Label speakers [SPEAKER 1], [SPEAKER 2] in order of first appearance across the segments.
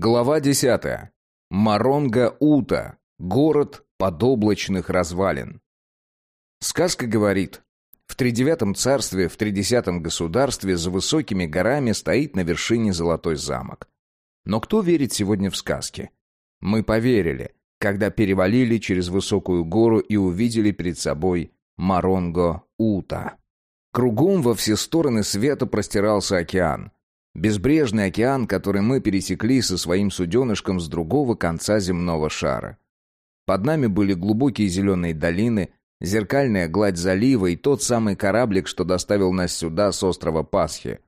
[SPEAKER 1] Глава 10. Маронга-Ута. Город подоблачных развалин. Сказка говорит, в тридевятом царстве, в тридесятом государстве за высокими горами стоит на вершине золотой замок. Но кто верит сегодня в сказки? Мы поверили, когда перевалили через высокую гору и увидели перед собой Маронго-Ута. Кругом во все стороны света простирался океан. Безбрежный океан, который мы пересекли со своим суденышком с другого конца земного шара. Под нами были глубокие зеленые долины, зеркальная гладь залива и тот самый кораблик, что доставил нас сюда с острова Пасхи.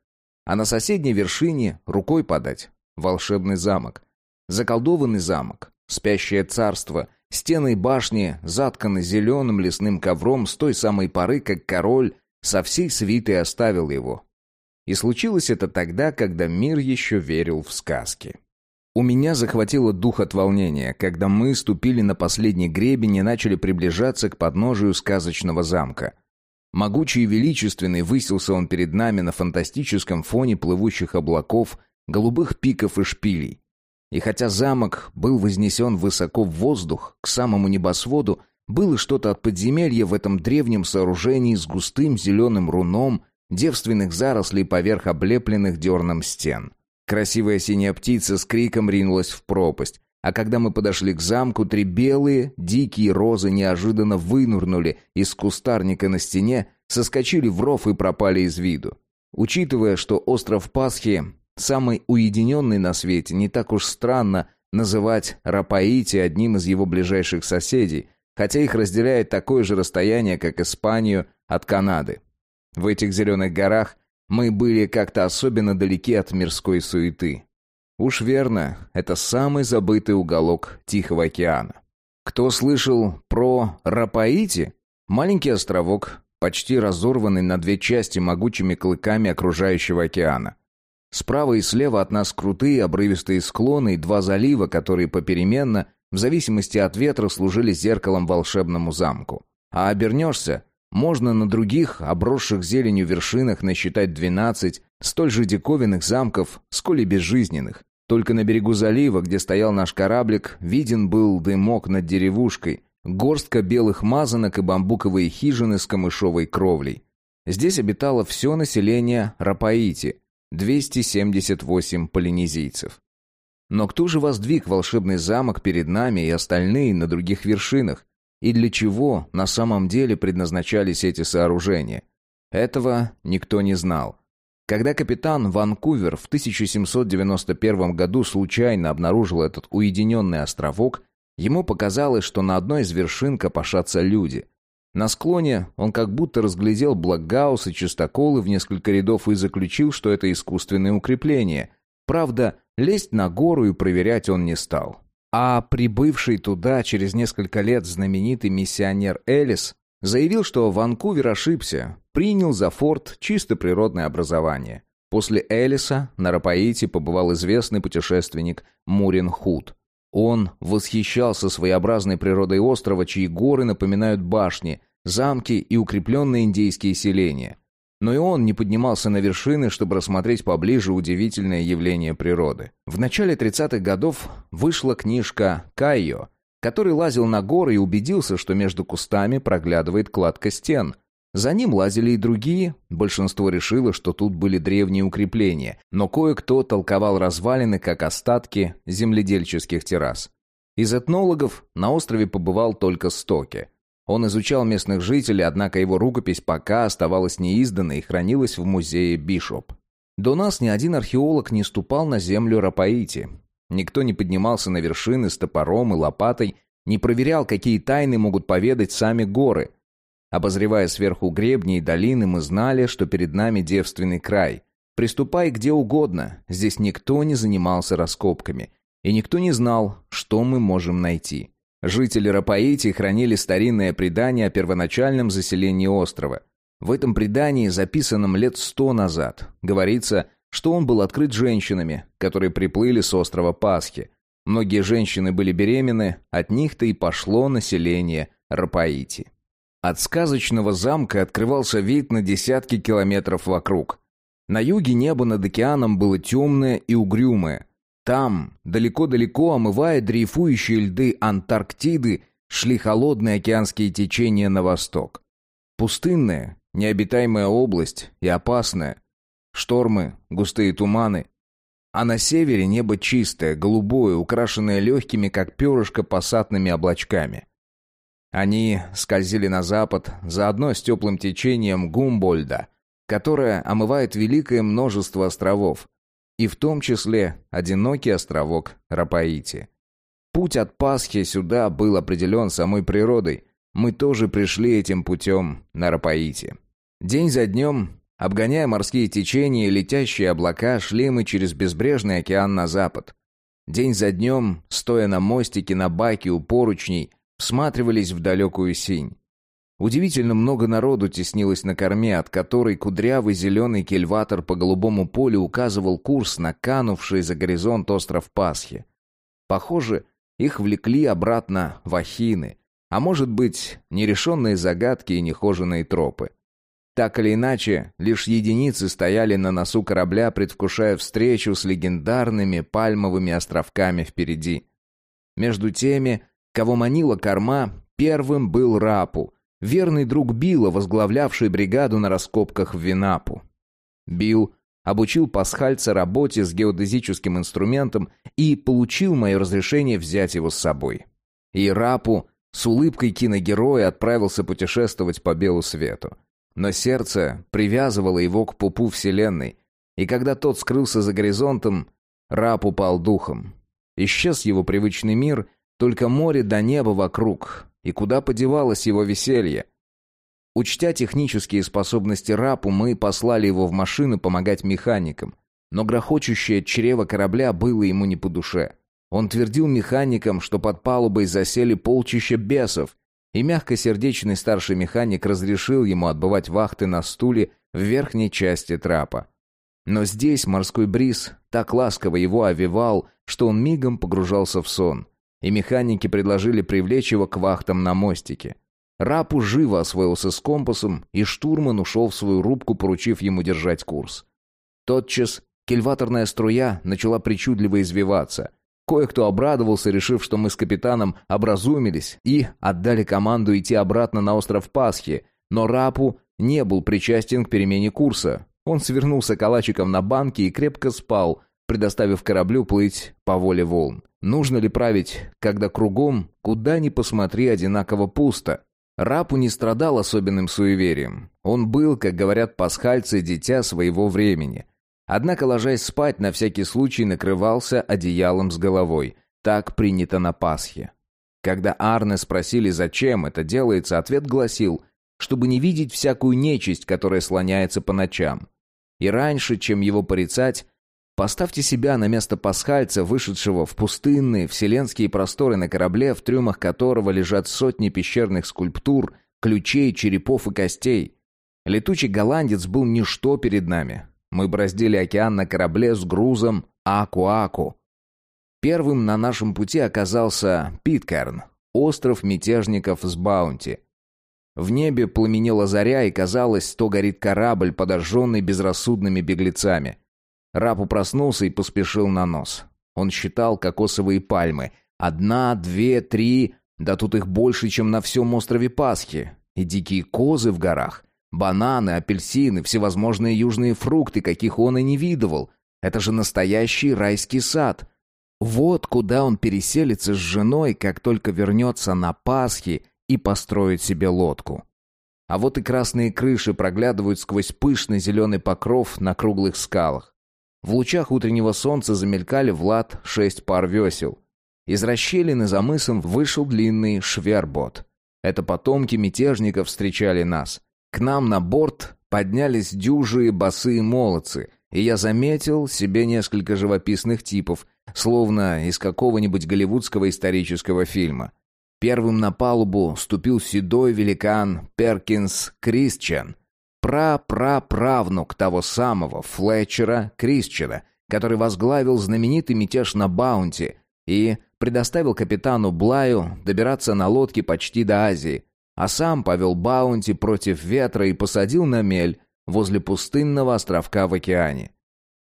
[SPEAKER 1] А на соседней вершине, рукой подать, волшебный замок. Заколдованный замок, спящее царство, стены и башни затканы зеленым лесным ковром с той самой поры, как король со всей свитой оставил его. И случилось это тогда, когда мир еще верил в сказки. У меня захватило дух от волнения, когда мы ступили на последний гребень и начали приближаться к подножию сказочного замка. Могучий и величественный высился он перед нами на фантастическом фоне плывущих облаков, голубых пиков и шпилей. И хотя замок был вознесен высоко в воздух, к самому небосводу, было что-то от подземелья в этом древнем сооружении с густым зеленым руном, девственных зарослей поверх облепленных дерном стен. Красивая синяя птица с криком ринулась в пропасть, а когда мы подошли к замку, три белые, дикие розы неожиданно вынурнули из кустарника на стене, соскочили в ров и пропали из виду. Учитывая, что остров Пасхи самый уединенный на свете, не так уж странно называть Рапаити одним из его ближайших соседей, хотя их разделяет такое же расстояние, как Испанию от Канады. В этих зеленых горах мы были как-то особенно далеки от мирской суеты. Уж верно, это самый забытый уголок Тихого океана. Кто слышал про Рапаити? Маленький островок, почти разорванный на две части могучими клыками окружающего океана. Справа и слева от нас крутые обрывистые склоны и два залива, которые попеременно, в зависимости от ветра, служили зеркалом волшебному замку. А обернешься, можно на других, обросших зеленью вершинах, насчитать двенадцать столь же диковинных замков, сколь и безжизненных. Только на берегу залива, где стоял наш кораблик, виден был дымок над деревушкой, горстка белых мазанок и бамбуковые хижины с камышовой кровлей. Здесь обитало все население Рапаити, 278 полинезийцев. Но кто же воздвиг волшебный замок перед нами и остальные на других вершинах? И для чего на самом деле предназначались эти сооружения? Этого никто не знал. Когда капитан Ванкувер в 1791 году случайно обнаружил этот уединенный островок, ему показалось, что на одной из вершин копошатся люди. На склоне он как будто разглядел блокгаус и чистоколы в несколько рядов и заключил, что это искусственное укрепление. Правда, лезть на гору и проверять он не стал. А прибывший туда через несколько лет знаменитый миссионер Элис заявил, что Ванкувер ошибся, принял за форт чисто природное образование. После Элиса на Рапаите побывал известный путешественник Мурин Худ. Он восхищался своеобразной природой острова, чьи горы напоминают башни, замки и укрепленные индейские селения. Но и он не поднимался на вершины, чтобы рассмотреть поближе удивительное явление природы. В начале 30-х годов вышла книжка «Кайо», который лазил на горы и убедился, что между кустами проглядывает кладка стен. За ним лазили и другие, большинство решило, что тут были древние укрепления, но кое-кто толковал развалины как остатки земледельческих террас. Из этнологов на острове побывал только Стоке – он изучал местных жителей, однако его рукопись пока оставалась неизданной и хранилась в музее Бишоп. До нас ни один археолог не ступал на землю Рапаити. Никто не поднимался на вершины с топором и лопатой, не проверял, какие тайны могут поведать сами горы. Обозревая сверху гребни и долины, мы знали, что перед нами девственный край. Приступай где угодно, здесь никто не занимался раскопками. И никто не знал, что мы можем найти. Жители Рапаити хранили старинное предание о первоначальном заселении острова. В этом предании, записанном лет сто назад, говорится, что он был открыт женщинами, которые приплыли с острова Пасхи. Многие женщины были беременны, от них-то и пошло население Рапаити. От сказочного замка открывался вид на десятки километров вокруг. На юге небо над океаном было темное и угрюмое. Там, далеко-далеко омывая дрейфующие льды Антарктиды, шли холодные океанские течения на восток. Пустынная, необитаемая область и опасная. Штормы, густые туманы. А на севере небо чистое, голубое, украшенное легкими, как перышко, посадными облачками. Они скользили на запад, заодно с теплым течением Гумбольда, которое омывает великое множество островов, и в том числе одинокий островок Рапаити. Путь от Пасхи сюда был определен самой природой. Мы тоже пришли этим путем на Рапаити. День за днем, обгоняя морские течения и летящие облака, шли мы через безбрежный океан на запад. День за днем, стоя на мостике на баке у поручней, всматривались в далекую синь. Удивительно много народу теснилось на корме, от которой кудрявый зеленый кельватор по голубому полю указывал курс на канувший за горизонт остров Пасхи. Похоже, их влекли обратно в Ахины, а может быть, нерешенные загадки и нехоженные тропы. Так или иначе, лишь единицы стояли на носу корабля, предвкушая встречу с легендарными пальмовыми островками впереди. Между теми, кого манила корма, первым был Рапу, верный друг Билла, возглавлявший бригаду на раскопках в Винапу. Билл обучил пасхальца работе с геодезическим инструментом и получил мое разрешение взять его с собой. И Рапу с улыбкой киногероя отправился путешествовать по белу свету. Но сердце привязывало его к пупу Вселенной, и когда тот скрылся за горизонтом, Рап упал духом. Исчез его привычный мир — только море до неба вокруг. И куда подевалось его веселье? Учтя технические способности Рапу, мы послали его в машину помогать механикам. Но грохочущее чрево корабля было ему не по душе. Он твердил механикам, что под палубой засели полчища бесов, и мягкосердечный старший механик разрешил ему отбывать вахты на стуле в верхней части трапа. Но здесь морской бриз так ласково его овивал, что он мигом погружался в сон и механики предложили привлечь его к вахтам на мостике. Рапу живо освоился с компасом, и штурман ушел в свою рубку, поручив ему держать курс. Тотчас кильваторная струя начала причудливо извиваться. Кое-кто обрадовался, решив, что мы с капитаном образумились и отдали команду идти обратно на остров Пасхи, но Рапу не был причастен к перемене курса. Он свернулся калачиком на банке и крепко спал, предоставив кораблю плыть по воле волн. Нужно ли править, когда кругом, куда ни посмотри, одинаково пусто? Рапу не страдал особенным суеверием. Он был, как говорят пасхальцы, дитя своего времени. Однако, ложась спать, на всякий случай накрывался одеялом с головой. Так принято на Пасхе. Когда Арне спросили, зачем это делается, ответ гласил, чтобы не видеть всякую нечисть, которая слоняется по ночам. И раньше, чем его порицать, Поставьте себя на место пасхальца, вышедшего в пустынные вселенские просторы на корабле, в трюмах которого лежат сотни пещерных скульптур, ключей, черепов и костей. Летучий голландец был ничто перед нами. Мы браздили океан на корабле с грузом Аку-Аку. Первым на нашем пути оказался Питкерн, остров мятежников с Баунти. В небе пламенела заря, и казалось, то горит корабль, подожженный безрассудными беглецами. Рапу проснулся и поспешил на нос. Он считал кокосовые пальмы. Одна, две, три... Да тут их больше, чем на всем острове Пасхи. И дикие козы в горах. Бананы, апельсины, всевозможные южные фрукты, каких он и не видывал. Это же настоящий райский сад. Вот куда он переселится с женой, как только вернется на Пасхи и построит себе лодку. А вот и красные крыши проглядывают сквозь пышный зеленый покров на круглых скалах. В лучах утреннего солнца замелькали Влад шесть пар весел. Из расщелины за мысом вышел длинный швербот. Это потомки мятежников встречали нас. К нам на борт поднялись дюжие босые молодцы, и я заметил себе несколько живописных типов, словно из какого-нибудь голливудского исторического фильма. Первым на палубу ступил седой великан Перкинс Кристиан, пра-пра-правнук того самого Флетчера Крисчера, который возглавил знаменитый мятеж на Баунти и предоставил капитану Блаю добираться на лодке почти до Азии, а сам повел Баунти против ветра и посадил на мель возле пустынного островка в океане.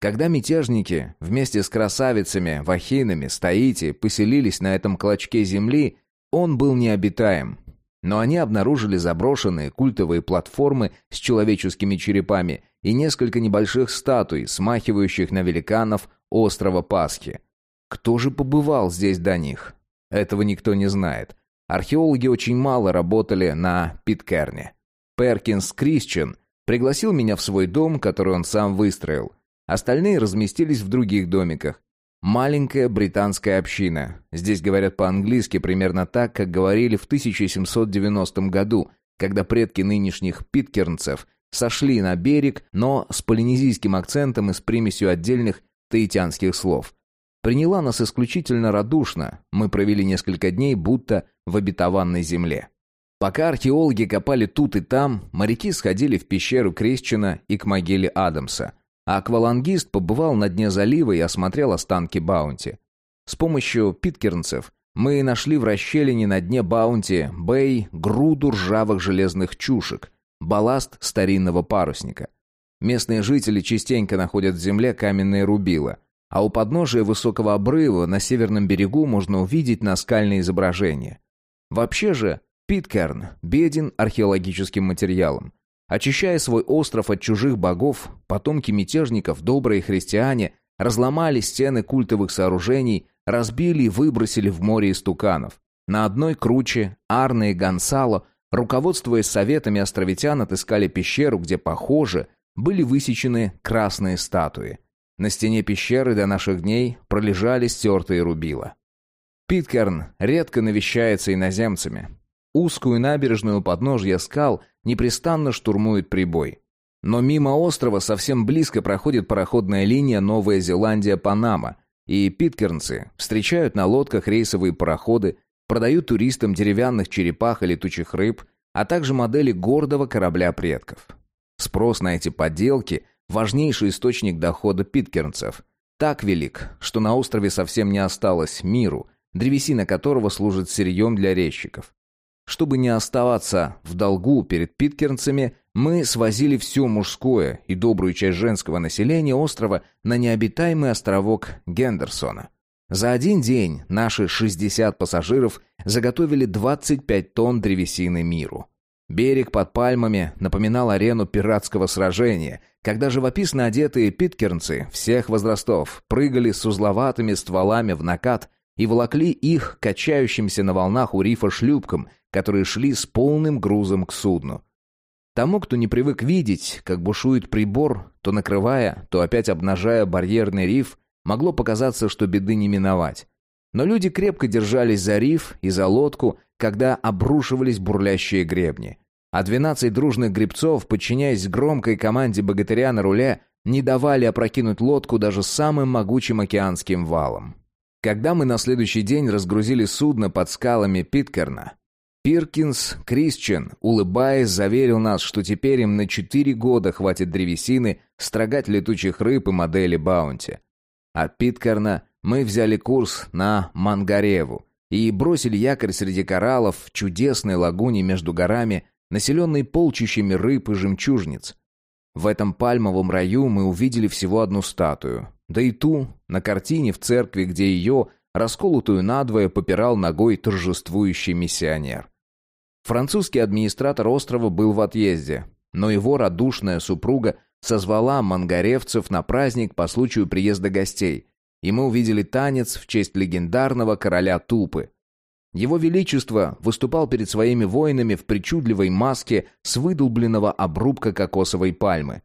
[SPEAKER 1] Когда мятежники вместе с красавицами, вахинами, стаити поселились на этом клочке земли, он был необитаем. Но они обнаружили заброшенные культовые платформы с человеческими черепами и несколько небольших статуй, смахивающих на великанов острова Пасхи. Кто же побывал здесь до них? Этого никто не знает. Археологи очень мало работали на Питкерне. Перкинс Крисчен пригласил меня в свой дом, который он сам выстроил. Остальные разместились в других домиках. Маленькая британская община. Здесь говорят по-английски примерно так, как говорили в 1790 году, когда предки нынешних питкернцев сошли на берег, но с полинезийским акцентом и с примесью отдельных таитянских слов. Приняла нас исключительно радушно, мы провели несколько дней будто в обетованной земле. Пока археологи копали тут и там, моряки сходили в пещеру Кристиана и к могиле Адамса, а аквалангист побывал на дне залива и осмотрел останки Баунти. С помощью питкэрнцев мы нашли в расщелине на дне Bounty Bay груду ржавых железных чушек, балласт старинного парусника. Местные жители частенько находят в земле каменные рубила – а у подножия высокого обрыва на северном берегу можно увидеть наскальные изображения. Вообще же, Питкерн беден археологическим материалом. Очищая свой остров от чужих богов, потомки мятежников, добрые христиане, разломали стены культовых сооружений, разбили и выбросили в море истуканов. На одной круче Арне и Гонсало, руководствуясь советами островитян, отыскали пещеру, где, похоже, были высечены красные статуи – на стене пещеры до наших дней пролежали стертые рубила. Питкерн редко навещается иноземцами. Узкую набережную подножья скал непрестанно штурмует прибой. Но мимо острова совсем близко проходит пароходная линия Новая Зеландия-Панама, и питкернцы встречают на лодках рейсовые пароходы, продают туристам деревянных черепах и летучих рыб, а также модели гордого корабля предков. Спрос на эти подделки важнейший источник дохода питкернцев. Так велик, что на острове совсем не осталось миру, древесина которого служит сырьем для резчиков. Чтобы не оставаться в долгу перед питкернцами, мы свозили все мужское и добрую часть женского населения острова на необитаемый островок Гендерсона. За один день наши 60 пассажиров заготовили 25 тонн древесины миру. Берег под пальмами напоминал арену пиратского сражения, когда живописно одетые питкернцы всех возрастов прыгали с узловатыми стволами в накат и волокли их качающимся на волнах у рифа шлюпкам, которые шли с полным грузом к судну. Тому, кто не привык видеть, как бушует прибор, то накрывая, то опять обнажая барьерный риф, могло показаться, что беды не миновать. Но люди крепко держались за риф и за лодку, когда обрушивались бурлящие гребни. А двенадцать дружных гребцов, подчиняясь громкой команде богатыря на руле, не давали опрокинуть лодку даже самым могучим океанским валом. Когда мы на следующий день разгрузили судно под скалами Питкерна, Пиркинс Крисчен, улыбаясь, заверил нас, что теперь им на четыре года хватит древесины строгать летучих рыб и модели Баунти. От Питкерна мы взяли курс на Мангареву и бросили якорь среди кораллов в чудесной лагуне между горами, населенной полчищами рыб и жемчужниц. В этом пальмовом раю мы увидели всего одну статую, да и ту на картине в церкви, где ее, расколотую надвое, попирал ногой торжествующий миссионер. Французский администратор острова был в отъезде, но его радушная супруга созвала мангаревцев на праздник по случаю приезда гостей, и мы увидели танец в честь легендарного короля Тупы. Его Величество выступал перед своими воинами в причудливой маске с выдолбленного обрубка кокосовой пальмы.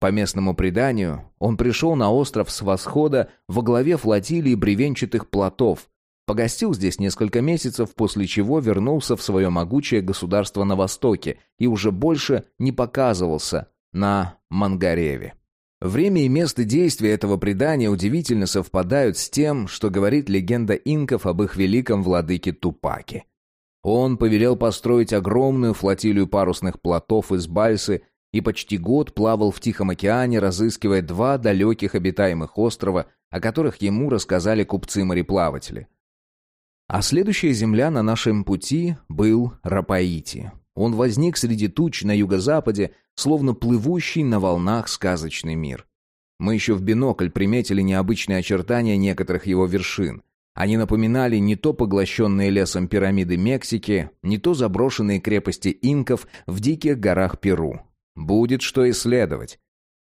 [SPEAKER 1] По местному преданию, он пришел на остров с восхода во главе флотилии бревенчатых плотов, погостил здесь несколько месяцев, после чего вернулся в свое могучее государство на востоке и уже больше не показывался на Мангареве. Время и место действия этого предания удивительно совпадают с тем, что говорит легенда инков об их великом владыке Тупаке. Он повелел построить огромную флотилию парусных плотов из бальсы и почти год плавал в Тихом океане, разыскивая два далеких обитаемых острова, о которых ему рассказали купцы-мореплаватели. А следующая земля на нашем пути был Рапаити. Он возник среди туч на юго-западе, словно плывущий на волнах сказочный мир. Мы еще в бинокль приметили необычные очертания некоторых его вершин. Они напоминали не то поглощенные лесом пирамиды Мексики, не то заброшенные крепости инков в диких горах Перу. Будет что исследовать.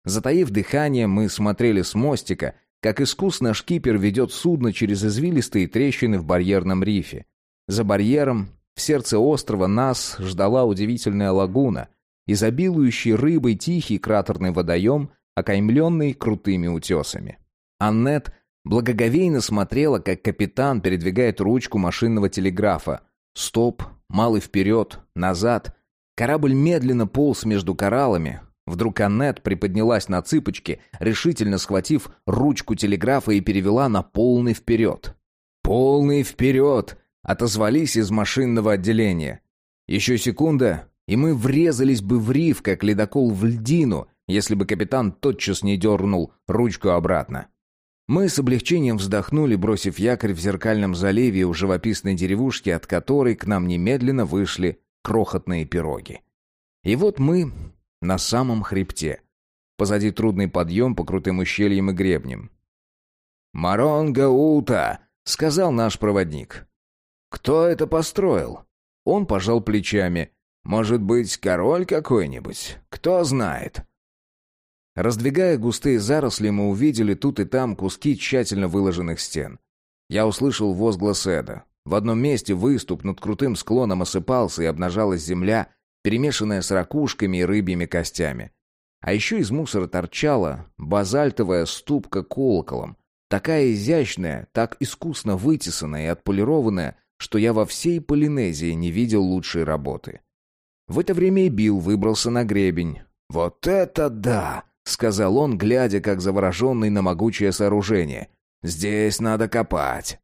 [SPEAKER 1] Затаив дыхание, мы смотрели с мостика, как искусно шкипер ведет судно через извилистые трещины в барьерном рифе. За барьером, в сердце острова, нас ждала удивительная лагуна, изобилующий рыбой тихий кратерный водоем, окаймленный крутыми утесами. Аннет благоговейно смотрела, как капитан передвигает ручку машинного телеграфа. Стоп, малый вперед, назад. Корабль медленно полз между кораллами. Вдруг Аннет приподнялась на цыпочки, решительно схватив ручку телеграфа и перевела на полный вперед. «Полный вперед!» — отозвались из машинного отделения. Еще секунда, и мы врезались бы в риф, как ледокол в льдину, если бы капитан тотчас не дернул ручку обратно. Мы с облегчением вздохнули, бросив якорь в зеркальном заливе у живописной деревушки, от которой к нам немедленно вышли крохотные пироги. И вот мы на самом хребте. Позади трудный подъем по крутым ущельям и гребням. «Маронга Ута!» — сказал наш проводник. «Кто это построил?» Он пожал плечами. «Может быть, король какой-нибудь? Кто знает?» Раздвигая густые заросли, мы увидели тут и там куски тщательно выложенных стен. Я услышал возглас Эда. В одном месте выступ над крутым склоном осыпался и обнажалась земля, перемешанная с ракушками и рыбьими костями. А еще из мусора торчала базальтовая ступка колоколом, такая изящная, так искусно вытесанная и отполированная, что я во всей Полинезии не видел лучшей работы. В это время и Билл выбрался на гребень. «Вот это да!» сказал он, глядя, как завороженный на могучее сооружение. «Здесь надо копать».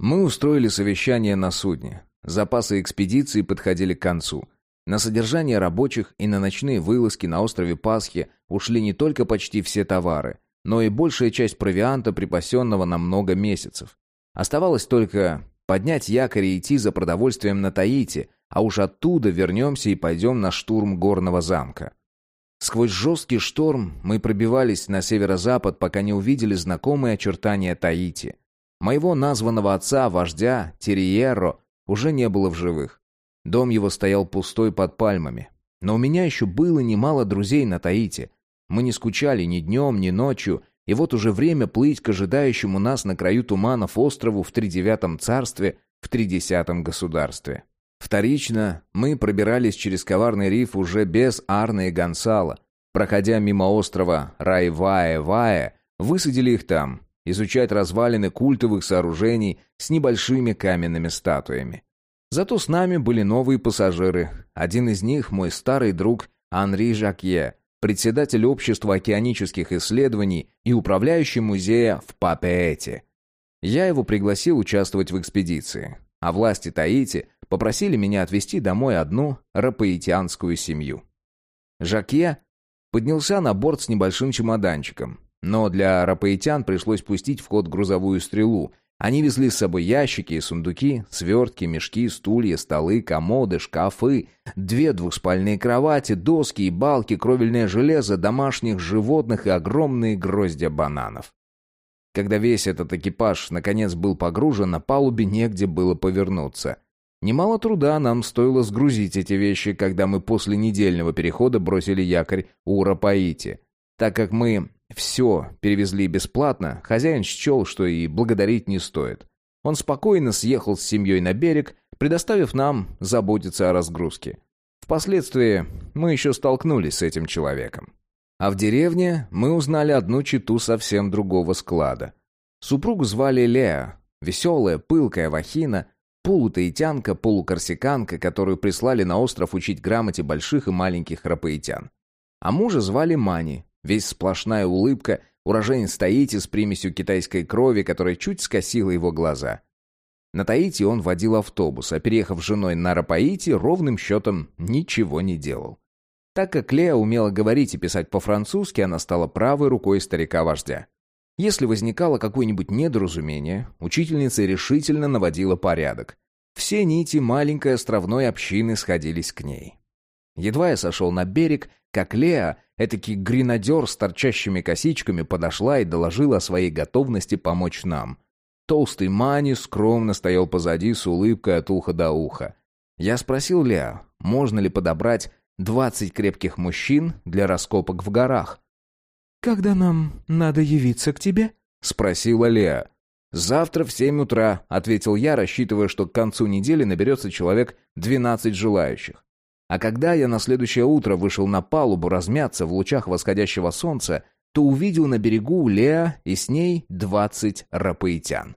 [SPEAKER 1] Мы устроили совещание на судне. Запасы экспедиции подходили к концу. На содержание рабочих и на ночные вылазки на острове Пасхи ушли не только почти все товары, но и большая часть провианта, припасенного на много месяцев. Оставалось только поднять якорь и идти за продовольствием на Таити, а уж оттуда вернемся и пойдем на штурм горного замка. Сквозь жесткий шторм мы пробивались на северо-запад, пока не увидели знакомые очертания Таити. Моего названного отца, вождя, Терриеро, уже не было в живых. Дом его стоял пустой под пальмами. Но у меня еще было немало друзей на Таити. Мы не скучали ни днем, ни ночью, и вот уже время плыть к ожидающему нас на краю туманов острову в тридевятом царстве, в тридесятом государстве. Вторично, мы пробирались через коварный риф уже без Арны и Гонсала. Проходя мимо острова Райвае-Вае, высадили их там, изучать развалины культовых сооружений с небольшими каменными статуями. Зато с нами были новые пассажиры. Один из них мой старый друг Анри Жакье, председатель общества океанических исследований и управляющий музея в Папеэте. Я его пригласил участвовать в экспедиции, а власти Таити Попросили меня отвезти домой одну рапаитянскую семью. Жакье поднялся на борт с небольшим чемоданчиком. Но для рапаитян пришлось пустить в ход грузовую стрелу. Они везли с собой ящики и сундуки, свертки, мешки, стулья, столы, комоды, шкафы, две двухспальные кровати, доски и балки, кровельное железо, домашних животных и огромные гроздья бананов. Когда весь этот экипаж наконец был погружен, на палубе негде было повернуться. Немало труда нам стоило сгрузить эти вещи, когда мы после недельного перехода бросили якорь у Рапаити. Так как мы все перевезли бесплатно, хозяин счел, что и благодарить не стоит. Он спокойно съехал с семьей на берег, предоставив нам заботиться о разгрузке. Впоследствии мы еще столкнулись с этим человеком. А в деревне мы узнали одну читу совсем другого склада. Супругу звали Леа, веселая, пылкая вахина — полутаитянка, полукорсиканка, которую прислали на остров учить грамоте больших и маленьких рапаитян. А мужа звали Мани, весь сплошная улыбка, уроженец Таити с примесью китайской крови, которая чуть скосила его глаза. На Таити он водил автобус, а переехав с женой на Рапаити, ровным счетом ничего не делал. Так как Леа умела говорить и писать по-французски, она стала правой рукой старика-вождя. Если возникало какое-нибудь недоразумение, учительница решительно наводила порядок. Все нити маленькой островной общины сходились к ней. Едва я сошел на берег, как Леа, этакий гренадер с торчащими косичками, подошла и доложила о своей готовности помочь нам. Толстый Мани скромно стоял позади с улыбкой от уха до уха. Я спросил Леа, можно ли подобрать двадцать крепких мужчин для раскопок в горах.
[SPEAKER 2] «Когда нам надо явиться к тебе?»
[SPEAKER 1] — спросила Леа. «Завтра в семь утра», — ответил я, рассчитывая, что к концу недели наберется человек двенадцать желающих. А когда я на следующее утро вышел на палубу размяться в лучах восходящего солнца, то увидел на берегу Леа и с ней двадцать рапаитян.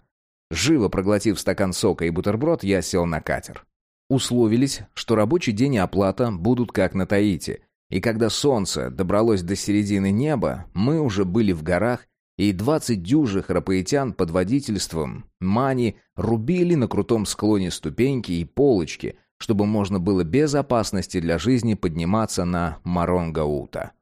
[SPEAKER 1] Живо проглотив стакан сока и бутерброд, я сел на катер. Условились, что рабочий день и оплата будут как на Таити. И когда солнце добралось до середины неба, мы уже были в горах и двадцать дюжих рапаитян под водительством Мани рубили на крутом склоне ступеньки и полочки, чтобы можно было без опасности для жизни подниматься на Маронгаута.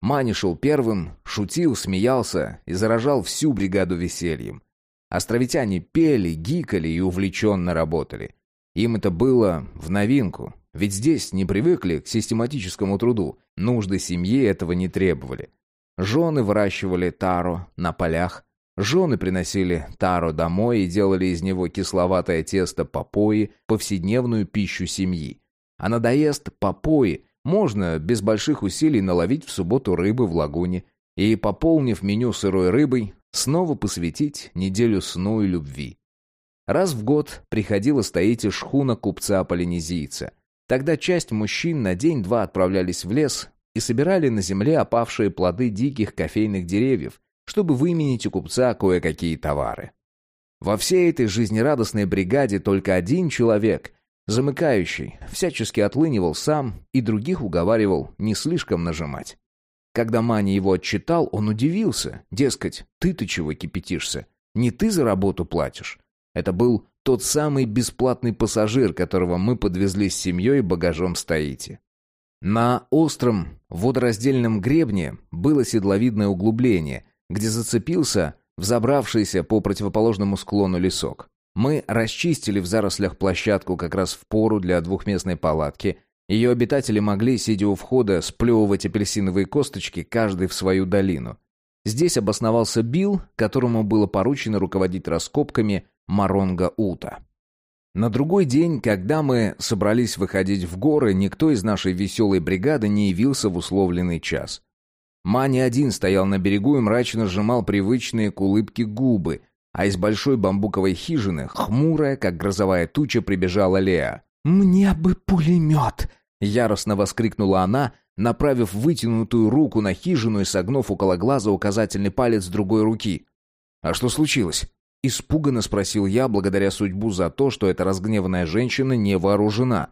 [SPEAKER 1] Мани шел первым, шутил, смеялся и заражал всю бригаду весельем. Островитяне пели, гикали и увлеченно работали. Им это было в новинку, ведь здесь не привыкли к систематическому труду, нужды семьи этого не требовали. Жены выращивали таро на полях, жены приносили таро домой и делали из него кисловатое тесто попои, повседневную пищу семьи. А надоест попои можно без больших усилий наловить в субботу рыбы в лагуне и, пополнив меню сырой рыбой, снова посвятить неделю сну и любви. Раз в год приходила стоить шхуна купца-полинезийца. Тогда часть мужчин на день-два отправлялись в лес и собирали на земле опавшие плоды диких кофейных деревьев, чтобы выменить у купца кое-какие товары. Во всей этой жизнерадостной бригаде только один человек, замыкающий, всячески отлынивал сам и других уговаривал не слишком нажимать. Когда Маня его отчитал, он удивился. Дескать, ты-то чего кипятишься? Не ты за работу платишь. Это был тот самый бесплатный пассажир, которого мы подвезли с семьей багажом стоите. На остром водораздельном гребне было седловидное углубление, где зацепился взобравшийся по противоположному склону лесок. Мы расчистили в зарослях площадку как раз в пору для двухместной палатки. Ее обитатели могли, сидя у входа, сплевывать апельсиновые косточки, каждый в свою долину. Здесь обосновался Билл, которому было поручено руководить раскопками Маронга-Ута. На другой день, когда мы собрались выходить в горы, никто из нашей веселой бригады не явился в условленный час. Мани один стоял на берегу и мрачно сжимал привычные к улыбке губы, а из большой бамбуковой хижины, хмурая, как грозовая туча, прибежала Леа.
[SPEAKER 2] «Мне бы пулемет!»
[SPEAKER 1] — яростно воскликнула она, направив вытянутую руку на хижину и согнув около глаза указательный палец другой руки. «А что случилось?» Испуганно спросил я, благодаря судьбу за то, что эта разгневанная женщина не вооружена.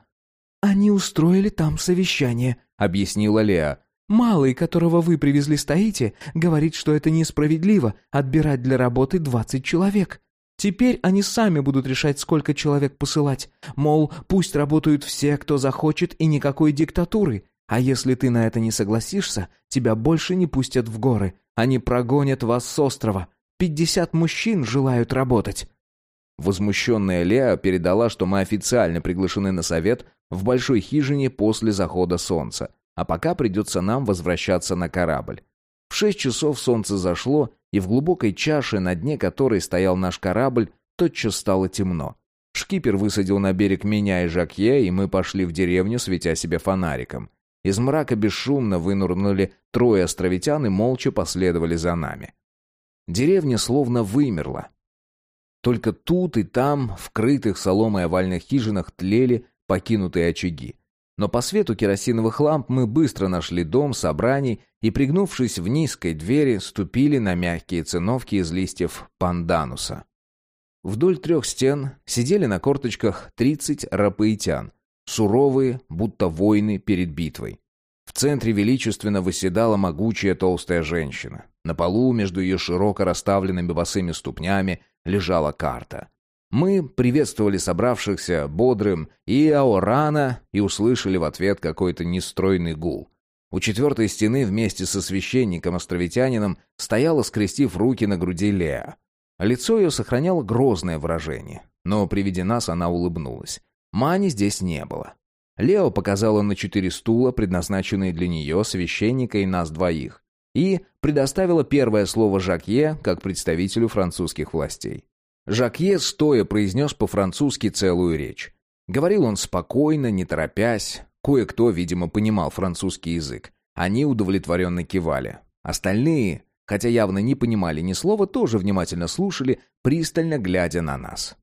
[SPEAKER 2] «Они устроили там совещание», — объяснила Леа. «Малый, которого вы привезли стоите, говорит, что это несправедливо отбирать для работы двадцать человек. Теперь они сами будут решать, сколько человек посылать. Мол, пусть работают все, кто захочет, и никакой диктатуры. А если ты на это не согласишься, тебя больше не пустят в горы. Они прогонят вас с острова. Пятьдесят мужчин желают работать».
[SPEAKER 1] Возмущенная Леа передала, что мы официально приглашены на совет в большой хижине после захода солнца, а пока придется нам возвращаться на корабль. В шесть часов солнце зашло, и в глубокой чаше, на дне которой стоял наш корабль, тотчас стало темно. Шкипер высадил на берег меня и Жакье, и мы пошли в деревню, светя себе фонариком. Из мрака бесшумно вынурнули трое островитян и молча последовали за нами. Деревня словно вымерла. Только тут и там, в крытых соломой овальных хижинах, тлели покинутые очаги. Но по свету керосиновых ламп мы быстро нашли дом собраний и, пригнувшись в низкой двери, ступили на мягкие циновки из листьев пандануса. Вдоль трех стен сидели на корточках тридцать рапаитян, суровые, будто воины перед битвой. В центре величественно выседала могучая толстая женщина. На полу между ее широко расставленными босыми ступнями лежала карта. Мы приветствовали собравшихся бодрым и аорана и услышали в ответ какой-то нестройный гул. У четвертой стены вместе со священником-островитянином стояла, скрестив руки на груди Леа. Лицо ее сохраняло грозное выражение, но при виде нас она улыбнулась. Мани здесь не было. Лео показала на четыре стула, предназначенные для нее, священника и нас двоих, и предоставила первое слово Жакье как представителю французских властей. Жакье стоя произнес по-французски целую речь. Говорил он спокойно, не торопясь. Кое-кто, видимо, понимал французский язык. Они удовлетворенно кивали. Остальные, хотя явно не понимали ни слова, тоже внимательно слушали, пристально глядя на нас.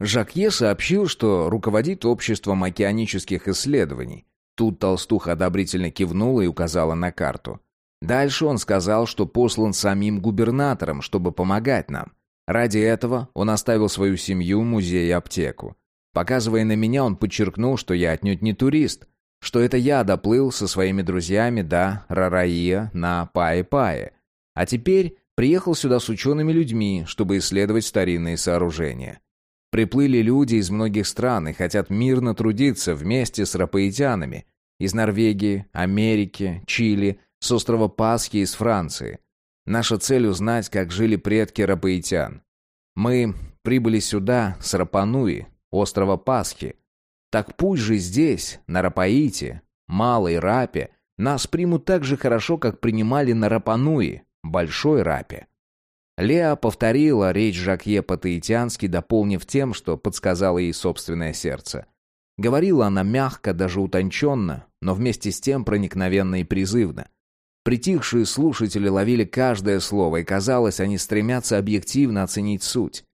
[SPEAKER 1] Жакье сообщил, что руководит обществом океанических исследований. Тут толстуха одобрительно кивнула и указала на карту. Дальше он сказал, что послан самим губернатором, чтобы помогать нам. Ради этого он оставил свою семью, музей и аптеку. Показывая на меня, он подчеркнул, что я отнюдь не турист, что это я доплыл со своими друзьями до Рараия на Пае-Пае, а теперь приехал сюда с учеными людьми, чтобы исследовать старинные сооружения. Приплыли люди из многих стран и хотят мирно трудиться вместе с рапаитянами из Норвегии, Америки, Чили, с острова Пасхи из Франции. Наша цель узнать, как жили предки рапаитян. Мы прибыли сюда с Рапануи, острова Пасхи, так пусть же здесь, на Рапаите, Малой Рапе, нас примут так же хорошо, как принимали на Рапануи, Большой Рапе. Леа повторила речь Жакье по-таитянски, дополнив тем, что подсказало ей собственное сердце. Говорила она мягко, даже утонченно, но вместе с тем проникновенно и призывно. Притихшие слушатели ловили каждое слово, и казалось, они стремятся объективно оценить суть.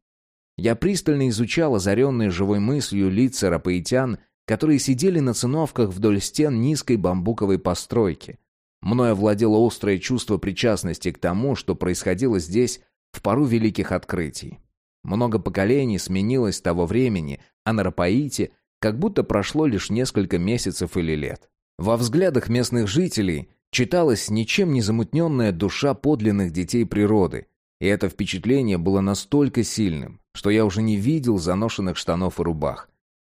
[SPEAKER 1] Я пристально изучал озаренные живой мыслью лица рапаитян, которые сидели на циновках вдоль стен низкой бамбуковой постройки. Мною овладело острое чувство причастности к тому, что происходило здесь в пару великих открытий. Много поколений сменилось с того времени, а на Рапаите как будто прошло лишь несколько месяцев или лет. Во взглядах местных жителей читалась ничем не замутненная душа подлинных детей природы, и это впечатление было настолько сильным, что я уже не видел заношенных штанов и рубах.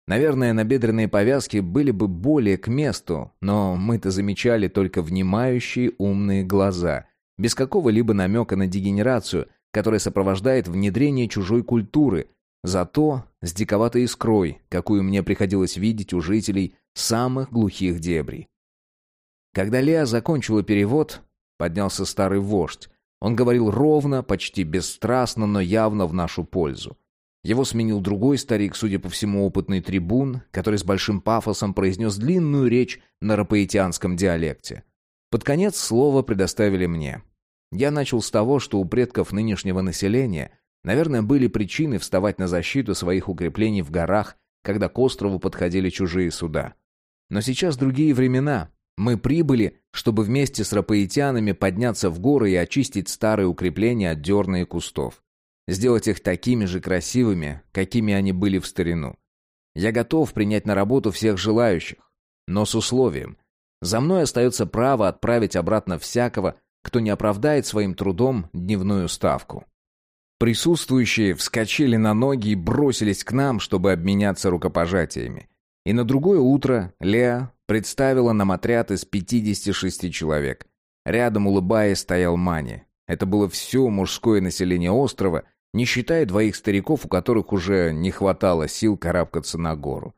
[SPEAKER 1] Наверное, набедренные повязки были бы более к месту, но мы-то замечали только внимающие умные глаза, без какого-либо намека на дегенерацию, которая сопровождает внедрение чужой культуры, зато с диковатой искрой, какую мне приходилось видеть у жителей самых глухих дебрей. Когда Леа закончила перевод, поднялся старый вождь, он говорил ровно, почти бесстрастно, но явно в нашу пользу. Его сменил другой старик, судя по всему, опытный трибун, который с большим пафосом произнес длинную речь на рапаитянском диалекте. Под конец слово предоставили мне. Я начал с того, что у предков нынешнего населения, наверное, были причины вставать на защиту своих укреплений в горах, когда к острову подходили чужие суда. Но сейчас другие времена, мы прибыли, чтобы вместе с рапаитянами подняться в горы и очистить старые укрепления от дерна и кустов. Сделать их такими же красивыми, какими они были в старину. Я готов принять на работу всех желающих, но с условием. За мной остается право отправить обратно всякого, кто не оправдает своим трудом дневную ставку. Присутствующие вскочили на ноги и бросились к нам, чтобы обменяться рукопожатиями. И на другое утро Леа представила нам отряд из 56 человек. Рядом, улыбаясь, стоял Мани. Это было все мужское население острова, не считая двоих стариков, у которых уже не хватало сил карабкаться на гору.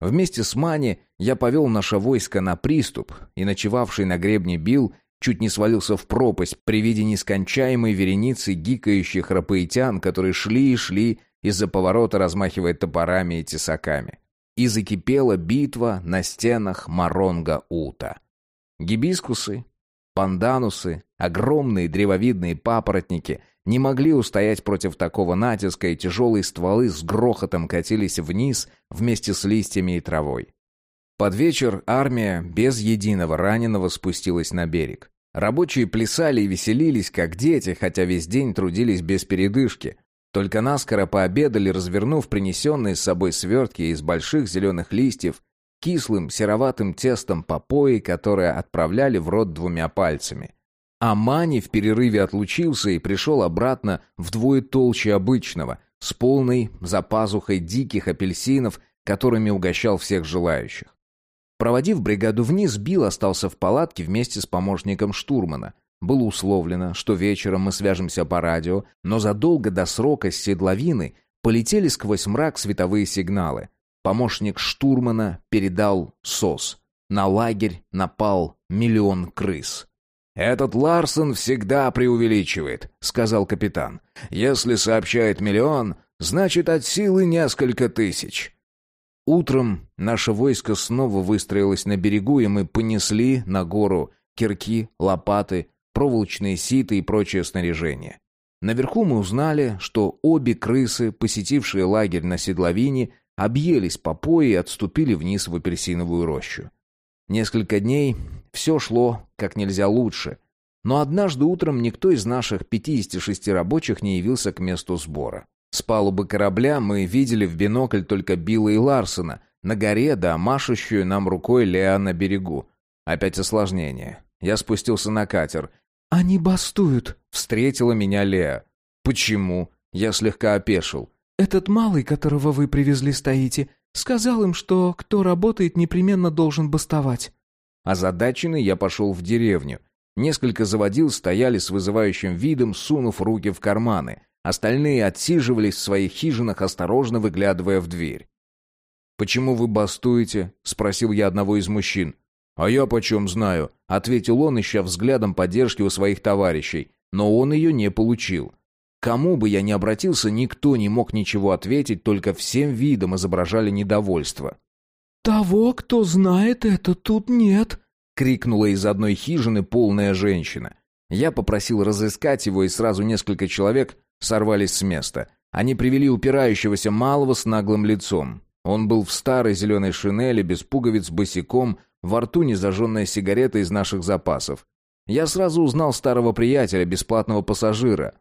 [SPEAKER 1] Вместе с Мани я повел наше войско на приступ, и ночевавший на гребне Бил чуть не свалился в пропасть при виде нескончаемой вереницы гикающих рапаитян, которые шли и шли из-за поворота, размахивая топорами и тесаками и закипела битва на стенах Маронга-Ута. Гибискусы, панданусы, огромные древовидные папоротники не могли устоять против такого натиска, и тяжелые стволы с грохотом катились вниз вместе с листьями и травой. Под вечер армия без единого раненого спустилась на берег. Рабочие плясали и веселились, как дети, хотя весь день трудились без передышки, только наскоро пообедали, развернув принесенные с собой свертки из больших зеленых листьев, кислым сероватым тестом попои, которое отправляли в рот двумя пальцами. А Мани в перерыве отлучился и пришел обратно вдвое толще обычного, с полной запазухой диких апельсинов, которыми угощал всех желающих. Проводив бригаду вниз, Билл остался в палатке вместе с помощником штурмана, было условлено, что вечером мы свяжемся по радио, но задолго до срока с седловины полетели сквозь мрак световые сигналы. помощник штурмана передал СОС. На лагерь напал миллион крыс. «Этот Ларсон всегда преувеличивает», — сказал капитан. «Если сообщает миллион, значит, от силы несколько тысяч». Утром наше войско снова выстроилось на берегу, и мы понесли на гору кирки, лопаты, проволочные ситы и прочее снаряжение. Наверху мы узнали, что обе крысы, посетившие лагерь на седловине, объелись по пои и отступили вниз в апельсиновую рощу. Несколько дней все шло как нельзя лучше, но однажды утром никто из наших 56 рабочих не явился к месту сбора. С палубы корабля мы видели в бинокль только Билла и Ларсона, на горе да машущую нам рукой Леа на берегу. Опять осложнение. Я спустился на катер.
[SPEAKER 2] «Они бастуют», —
[SPEAKER 1] встретила меня Леа. «Почему?» Я слегка опешил.
[SPEAKER 2] «Этот малый, которого вы привезли стоите, сказал им, что кто работает, непременно должен бастовать».
[SPEAKER 1] Озадаченный я пошел в деревню. Несколько заводил стояли с вызывающим видом, сунув руки в карманы. Остальные отсиживались в своих хижинах, осторожно выглядывая в дверь. «Почему вы бастуете?» — спросил я одного из мужчин. «А я почем знаю?» — ответил он, ища взглядом поддержки у своих товарищей. Но он ее не получил. Кому бы я ни обратился, никто не мог ничего ответить, только всем видом изображали недовольство.
[SPEAKER 2] «Того, кто знает это, тут нет», — крикнула из одной хижины полная женщина.
[SPEAKER 1] Я попросил разыскать его, и сразу несколько человек сорвались с места. Они привели упирающегося малого с наглым лицом. Он был в старой зеленой шинели, без пуговиц, босиком, во рту незажженная сигарета из наших запасов. Я сразу узнал старого приятеля, бесплатного пассажира.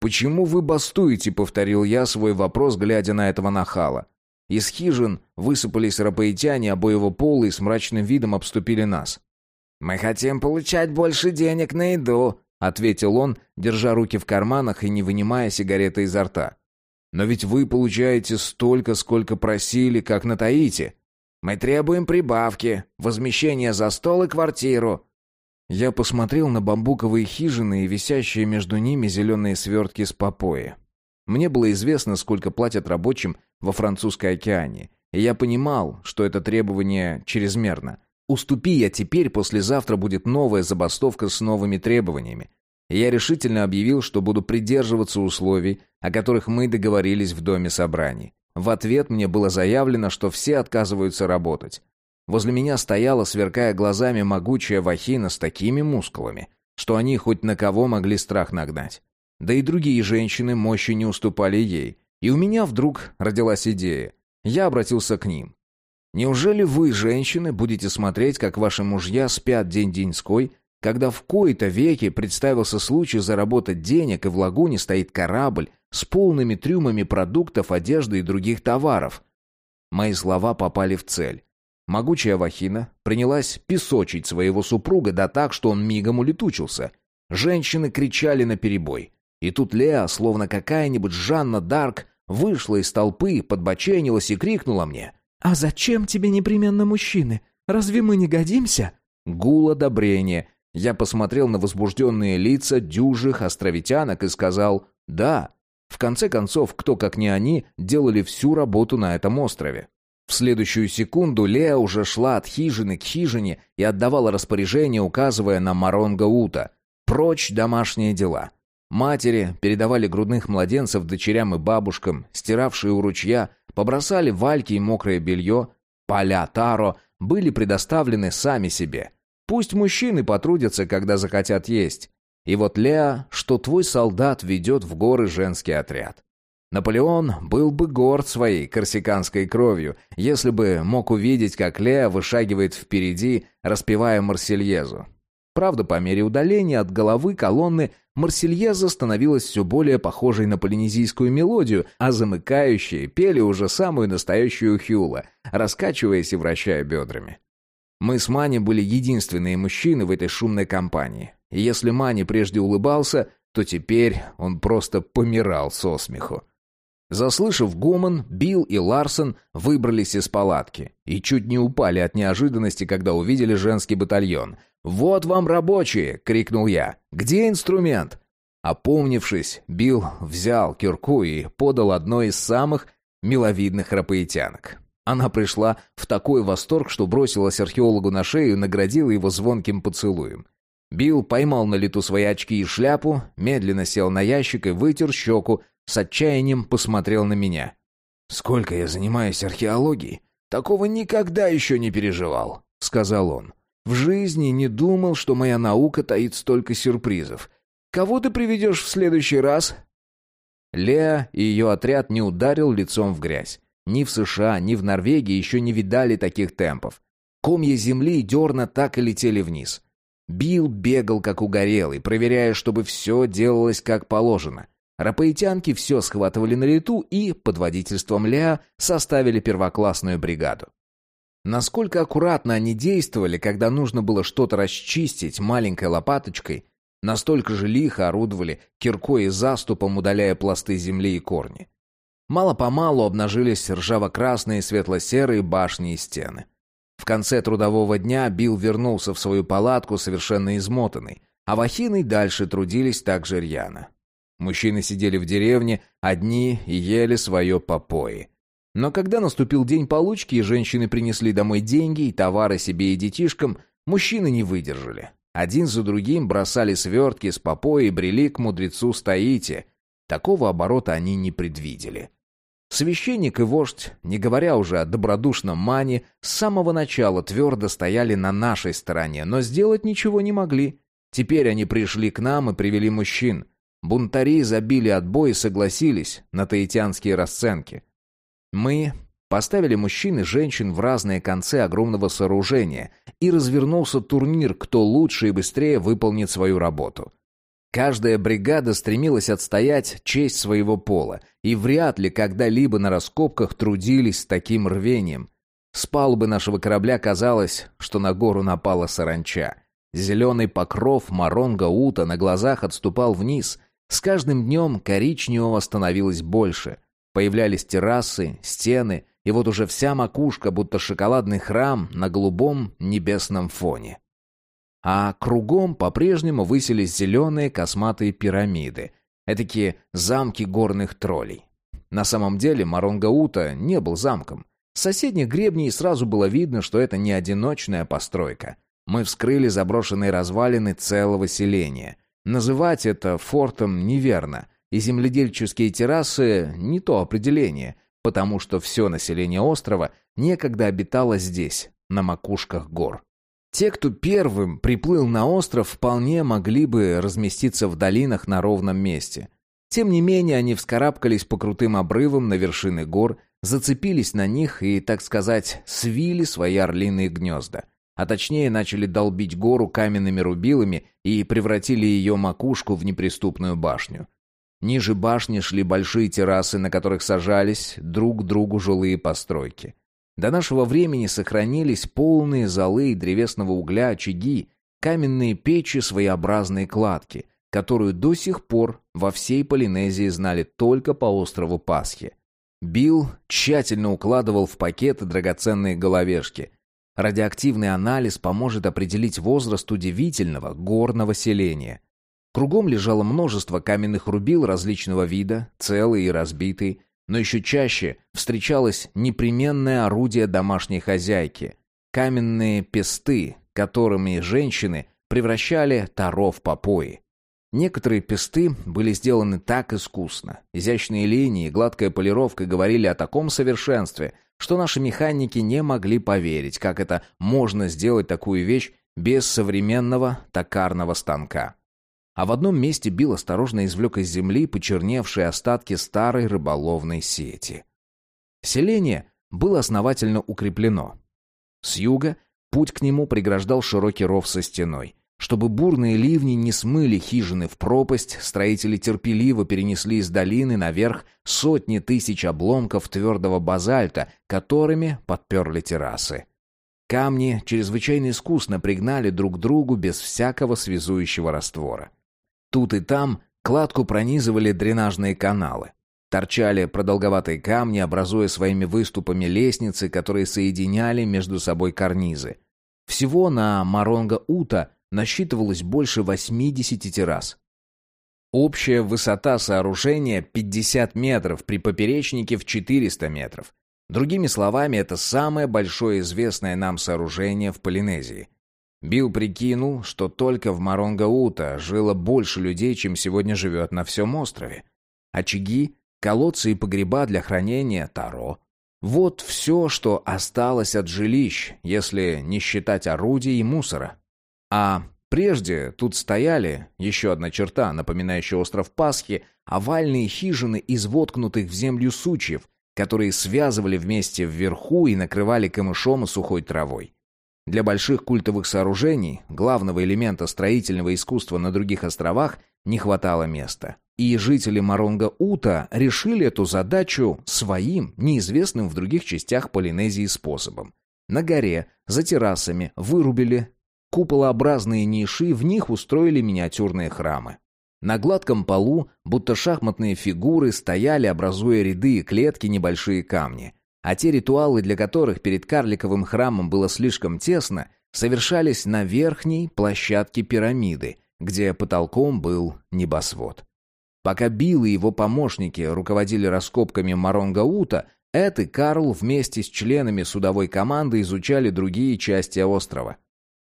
[SPEAKER 1] «Почему вы бастуете?» — повторил я свой вопрос, глядя на этого нахала. Из хижин высыпались рапаитяне обоего пола и с мрачным видом обступили нас.
[SPEAKER 3] «Мы хотим получать больше денег на еду», — ответил он, держа руки в карманах и не вынимая сигареты изо рта.
[SPEAKER 1] «Но ведь вы получаете столько, сколько просили, как на Таити».
[SPEAKER 3] «Мы требуем прибавки, возмещения за стол и квартиру».
[SPEAKER 1] Я посмотрел на бамбуковые хижины и висящие между ними зеленые свертки с попои. Мне было известно, сколько платят рабочим во французской океане, и я понимал, что это требование чрезмерно. Уступи я теперь, послезавтра будет новая забастовка с новыми требованиями. И я решительно объявил, что буду придерживаться условий, о которых мы договорились в доме собраний. В ответ мне было заявлено, что все отказываются работать. Возле меня стояла, сверкая глазами, могучая вахина с такими мускулами, что они хоть на кого могли страх нагнать. Да и другие женщины мощи не уступали ей. И у меня вдруг родилась идея. Я обратился к ним. «Неужели вы, женщины, будете смотреть, как ваши мужья спят день-деньской, когда в кои-то веке представился случай заработать денег, и в лагуне стоит корабль с полными трюмами продуктов, одежды и других товаров?» Мои слова попали в цель. Могучая Вахина принялась песочить своего супруга да так, что он мигом улетучился. Женщины кричали на перебой. И тут Леа, словно какая-нибудь Жанна Дарк, вышла из толпы, подбоченилась и крикнула мне.
[SPEAKER 2] «А зачем тебе непременно мужчины? Разве мы не годимся?»
[SPEAKER 1] Гул одобрения. Я посмотрел на возбужденные лица дюжих островитянок и сказал «да». В конце концов, кто как не они, делали всю работу на этом острове. В следующую секунду Леа уже шла от хижины к хижине и отдавала распоряжение, указывая на Маронга Ута. «Прочь домашние дела». Матери передавали грудных младенцев дочерям и бабушкам, стиравшие у ручья, побросали вальки и мокрое белье. Поля Таро были предоставлены сами себе. Пусть мужчины потрудятся, когда захотят есть. И вот Леа, что твой солдат ведет в горы женский отряд. Наполеон был бы горд своей корсиканской кровью, если бы мог увидеть, как Леа вышагивает впереди, распевая Марсельезу. Правда, по мере удаления от головы колонны Марсельеза становилась все более похожей на полинезийскую мелодию, а замыкающие пели уже самую настоящую хюла, раскачиваясь и вращая бедрами. Мы с Мани были единственные мужчины в этой шумной компании. И если Мани прежде улыбался, то теперь он просто помирал со смеху. Заслышав гомон, Билл и Ларсон выбрались из палатки и чуть не упали от неожиданности, когда увидели женский батальон. «Вот вам рабочие!» — крикнул я. «Где инструмент?» Опомнившись, Билл взял кирку и подал одной из самых миловидных рапоитянок. Она пришла в такой восторг, что бросилась археологу на шею и наградила его звонким поцелуем. Билл поймал на лету свои очки и шляпу, медленно сел на ящик и вытер щеку, с отчаянием посмотрел на меня. «Сколько я занимаюсь археологией, такого никогда еще не переживал», — сказал он. «В жизни не думал, что моя наука таит столько сюрпризов. Кого ты приведешь в следующий раз?» Леа и ее отряд не ударил лицом в грязь. Ни в США, ни в Норвегии еще не видали таких темпов. Комья земли и дерна так и летели вниз. Билл бегал как угорелый, проверяя, чтобы все делалось как положено. Рапаитянки все схватывали на лету и, под водительством Леа, составили первоклассную бригаду. Насколько аккуратно они действовали, когда нужно было что-то расчистить маленькой лопаточкой, настолько же лихо орудовали киркой и заступом, удаляя пласты земли и корни. Мало-помалу обнажились ржаво-красные светло-серые башни и стены. В конце трудового дня Билл вернулся в свою палатку совершенно измотанный, а Вахины дальше трудились так же рьяно. Мужчины сидели в деревне, одни и ели свое попои. Но когда наступил день получки и женщины принесли домой деньги и товары себе и детишкам, мужчины не выдержали. Один за другим бросали свертки с попои и брели к мудрецу Стоите. Такого оборота они не предвидели. Священник и вождь, не говоря уже о добродушном мане, с самого начала твердо стояли на нашей стороне, но сделать ничего не могли. Теперь они пришли к нам и привели мужчин. Бунтари забили отбой и согласились на таитянские расценки. Мы поставили мужчин и женщин в разные концы огромного сооружения, и развернулся турнир, кто лучше и быстрее выполнит свою работу. Каждая бригада стремилась отстоять честь своего пола, и вряд ли когда-либо на раскопках трудились с таким рвением. С палубы нашего корабля казалось, что на гору напала саранча. Зеленый покров моронга-ута на глазах отступал вниз. С каждым днем коричневого становилось больше. Появлялись террасы, стены, и вот уже вся макушка, будто шоколадный храм на голубом небесном фоне а кругом по-прежнему высились зеленые косматые пирамиды, этакие замки горных троллей. На самом деле Маронгаута не был замком. С соседних гребней сразу было видно, что это не одиночная постройка. Мы вскрыли заброшенные развалины целого селения. Называть это фортом неверно, и земледельческие террасы не то определение, потому что все население острова некогда обитало здесь, на макушках гор. Те, кто первым приплыл на остров, вполне могли бы разместиться в долинах на ровном месте. Тем не менее, они вскарабкались по крутым обрывам на вершины гор, зацепились на них и, так сказать, свили свои орлиные гнезда. А точнее, начали долбить гору каменными рубилами и превратили ее макушку в неприступную башню. Ниже башни шли большие террасы, на которых сажались друг к другу жилые постройки. До нашего времени сохранились полные золы древесного угля очаги, каменные печи своеобразные кладки, которую до сих пор во всей Полинезии знали только по острову Пасхи. Билл тщательно укладывал в пакеты драгоценные головешки. Радиоактивный анализ поможет определить возраст удивительного горного селения. Кругом лежало множество каменных рубил различного вида, целые и разбитые, но еще чаще встречалось непременное орудие домашней хозяйки – каменные песты, которыми женщины превращали таро в попои. Некоторые песты были сделаны так искусно. Изящные линии и гладкая полировка говорили о таком совершенстве, что наши механики не могли поверить, как это можно сделать такую вещь без современного токарного станка а в одном месте Билл осторожно извлек из земли почерневшие остатки старой рыболовной сети. Селение было основательно укреплено. С юга путь к нему преграждал широкий ров со стеной. Чтобы бурные ливни не смыли хижины в пропасть, строители терпеливо перенесли из долины наверх сотни тысяч обломков твердого базальта, которыми подперли террасы. Камни чрезвычайно искусно пригнали друг к другу без всякого связующего раствора. Тут и там кладку пронизывали дренажные каналы. Торчали продолговатые камни, образуя своими выступами лестницы, которые соединяли между собой карнизы. Всего на Маронга-Ута насчитывалось больше 80 террас. Общая высота сооружения 50 метров, при поперечнике в 400 метров. Другими словами, это самое большое известное нам сооружение в Полинезии. Билл прикинул, что только в Маронгаута жило больше людей, чем сегодня живет на всем острове. Очаги, колодцы и погреба для хранения таро. Вот все, что осталось от жилищ, если не считать орудий и мусора. А прежде тут стояли, еще одна черта, напоминающая остров Пасхи, овальные хижины из воткнутых в землю сучьев, которые связывали вместе вверху и накрывали камышом и сухой травой. Для больших культовых сооружений, главного элемента строительного искусства на других островах, не хватало места. И жители Маронга-Ута решили эту задачу своим, неизвестным в других частях Полинезии способом. На горе, за террасами, вырубили куполообразные ниши, в них устроили миниатюрные храмы. На гладком полу, будто шахматные фигуры, стояли, образуя ряды и клетки, небольшие камни. А те ритуалы, для которых перед карликовым храмом было слишком тесно, совершались на верхней площадке пирамиды, где потолком был небосвод. Пока Билл и его помощники руководили раскопками Маронгаута, Эд и Карл вместе с членами судовой команды изучали другие части острова.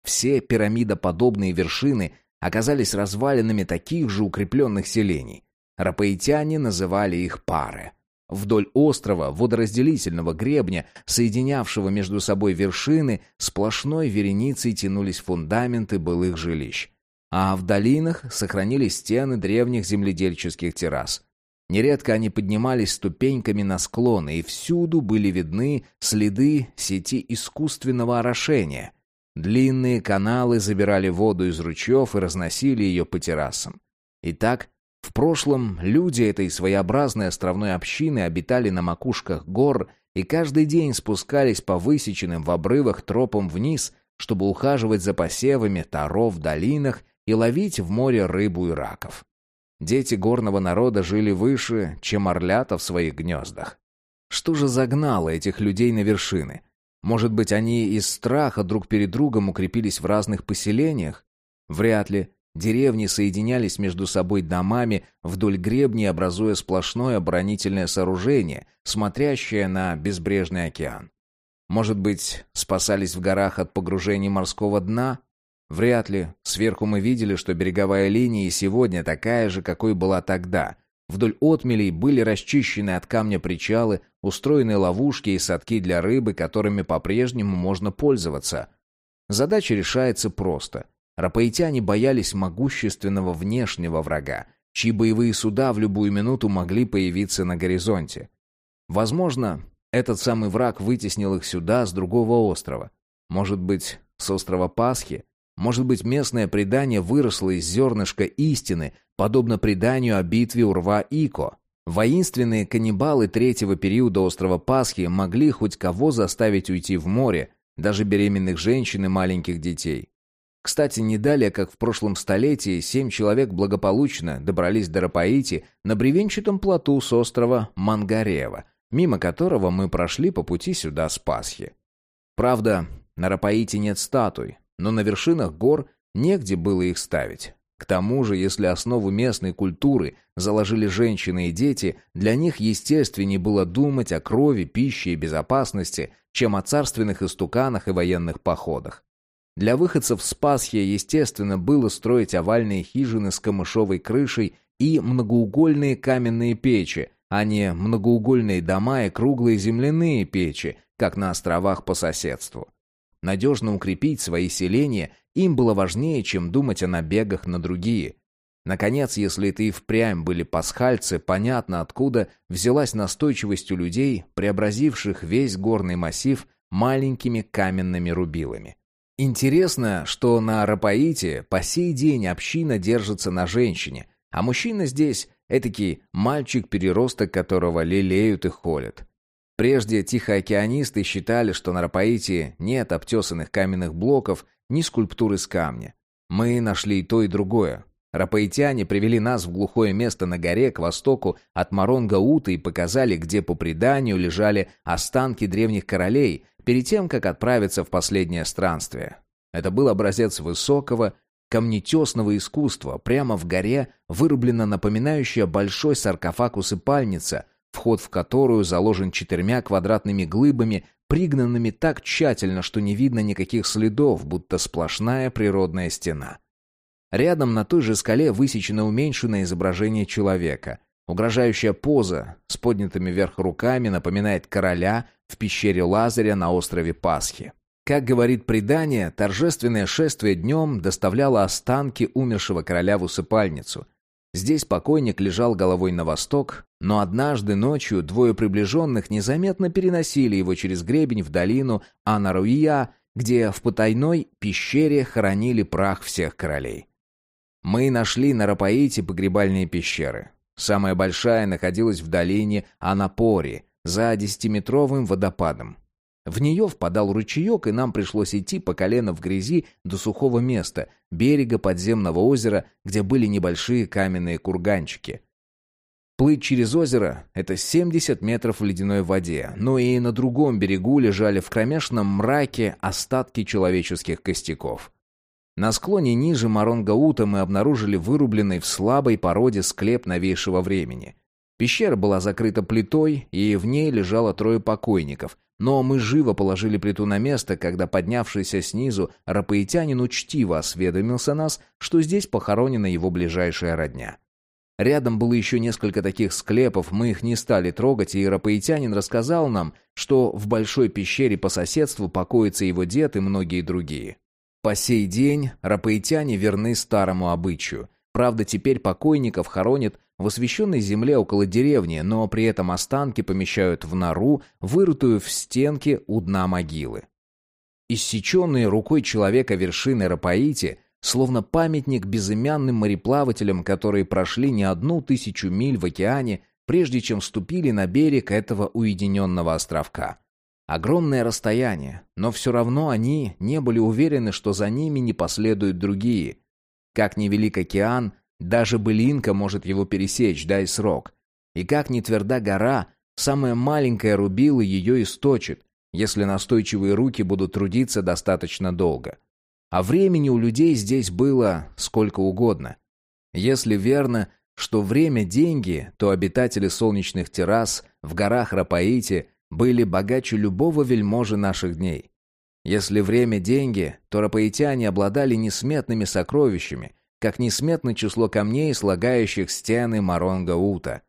[SPEAKER 1] Все пирамидоподобные вершины оказались развалинами таких же укрепленных селений. Рапаитяне называли их пары. Вдоль острова, водоразделительного гребня, соединявшего между собой вершины, сплошной вереницей тянулись фундаменты былых жилищ. А в долинах сохранились стены древних земледельческих террас. Нередко они поднимались ступеньками на склоны, и всюду были видны следы сети искусственного орошения — Длинные каналы забирали воду из ручьев и разносили ее по террасам. Итак, в прошлом люди этой своеобразной островной общины обитали на макушках гор и каждый день спускались по высеченным в обрывах тропам вниз, чтобы ухаживать за посевами таро в долинах и ловить в море рыбу и раков. Дети горного народа жили выше, чем орлята в своих гнездах. Что же загнало этих людей на вершины? Может быть, они из страха друг перед другом укрепились в разных поселениях? Вряд ли. Деревни соединялись между собой домами вдоль гребней, образуя сплошное оборонительное сооружение, смотрящее на безбрежный океан. Может быть, спасались в горах от погружения морского дна? Вряд ли. Сверху мы видели, что береговая линия и сегодня такая же, какой была тогда, Вдоль отмелей были расчищены от камня причалы, устроены ловушки и садки для рыбы, которыми по-прежнему можно пользоваться. Задача решается просто. Рапаитяне боялись могущественного внешнего врага, чьи боевые суда в любую минуту могли появиться на горизонте. Возможно, этот самый враг вытеснил их сюда, с другого острова. Может быть, с острова Пасхи? Может быть, местное предание выросло из зернышка истины, подобно преданию о битве у рва Ико. Воинственные каннибалы третьего периода острова Пасхи могли хоть кого заставить уйти в море, даже беременных женщин и маленьких детей. Кстати, не далее, как в прошлом столетии, семь человек благополучно добрались до Рапаити на бревенчатом плоту с острова Мангарева, мимо которого мы прошли по пути сюда с Пасхи. Правда, на Рапаити нет статуй, но на вершинах гор негде было их ставить. К тому же, если основу местной культуры заложили женщины и дети, для них естественнее было думать о крови, пище и безопасности, чем о царственных истуканах и военных походах. Для выходцев с Пасхи, естественно, было строить овальные хижины с камышовой крышей и многоугольные каменные печи, а не многоугольные дома и круглые земляные печи, как на островах по соседству. Надежно укрепить свои селения им было важнее, чем думать о набегах на другие. Наконец, если это и впрямь были пасхальцы, понятно, откуда взялась настойчивость у людей, преобразивших весь горный массив маленькими каменными рубилами. Интересно, что на Рапаите по сей день община держится на женщине, а мужчина здесь — этакий мальчик-переросток, которого лелеют и холят. Прежде тихоокеанисты считали, что на Рапаите нет обтесанных каменных блоков ни скульптур из камня. Мы нашли и то, и другое. Рапаитяне привели нас в глухое место на горе к востоку от Маронга-Ута и показали, где по преданию лежали останки древних королей перед тем, как отправиться в последнее странствие. Это был образец высокого, камнетесного искусства. Прямо в горе вырублена напоминающая большой саркофаг усыпальница, вход в которую заложен четырьмя квадратными глыбами, пригнанными так тщательно, что не видно никаких следов, будто сплошная природная стена. Рядом на той же скале высечено уменьшенное изображение человека. Угрожающая поза с поднятыми вверх руками напоминает короля в пещере Лазаря на острове Пасхи. Как говорит предание, торжественное шествие днем доставляло останки умершего короля в усыпальницу. Здесь покойник лежал головой на восток, но однажды ночью двое приближенных незаметно переносили его через гребень в долину Анаруия, где в потайной пещере хоронили прах всех королей. Мы нашли на Рапаите погребальные пещеры. Самая большая находилась в долине Анапори, за десятиметровым водопадом. В нее впадал ручеек, и нам пришлось идти по колено в грязи до сухого места, берега подземного озера, где были небольшие каменные курганчики. Плыть через озеро — это 70 метров в ледяной воде, но и на другом берегу лежали в кромешном мраке остатки человеческих костяков. На склоне ниже Маронгаута мы обнаружили вырубленный в слабой породе склеп новейшего времени. Пещера была закрыта плитой, и в ней лежало трое покойников, но мы живо положили плиту на место, когда поднявшийся снизу рапаитянин учтиво осведомился нас, что здесь похоронена его ближайшая родня. Рядом было еще несколько таких склепов, мы их не стали трогать, и рапаитянин рассказал нам, что в большой пещере по соседству покоится его дед и многие другие. По сей день рапаитяне верны старому обычаю. Правда, теперь покойников хоронят в освещенной земле около деревни, но при этом останки помещают в нору, вырытую в стенке у дна могилы. Иссеченные рукой человека вершины Рапаити, словно памятник безымянным мореплавателям, которые прошли не одну тысячу миль в океане, прежде чем вступили на берег этого уединенного островка. Огромное расстояние, но все равно они не были уверены, что за ними не последуют другие. Как невелик океан, даже былинка может его пересечь, дай срок. И как ни тверда гора, самая маленькая рубила ее источит, если настойчивые руки будут трудиться достаточно долго. А времени у людей здесь было сколько угодно. Если верно, что время – деньги, то обитатели солнечных террас в горах Рапаити были богаче любого вельможи наших дней. Если время – деньги, то рапаитяне обладали несметными сокровищами, как несметно число камней, слагающих стены Маронга-Ута.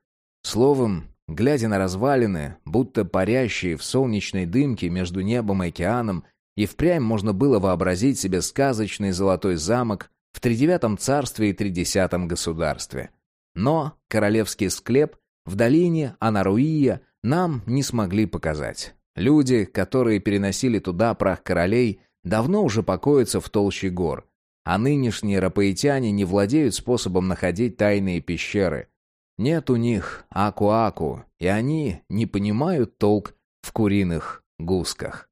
[SPEAKER 1] Словом, глядя на развалины, будто парящие в солнечной дымке между небом и океаном, и впрямь можно было вообразить себе сказочный золотой замок в тридевятом царстве и тридесятом государстве. Но королевский склеп в долине Анаруия нам не смогли показать. Люди, которые переносили туда прах королей, давно уже покоятся в толще гор – а нынешние рапаитяне не владеют способом находить тайные пещеры. Нет у них аку-аку, и они не понимают толк в куриных гусках.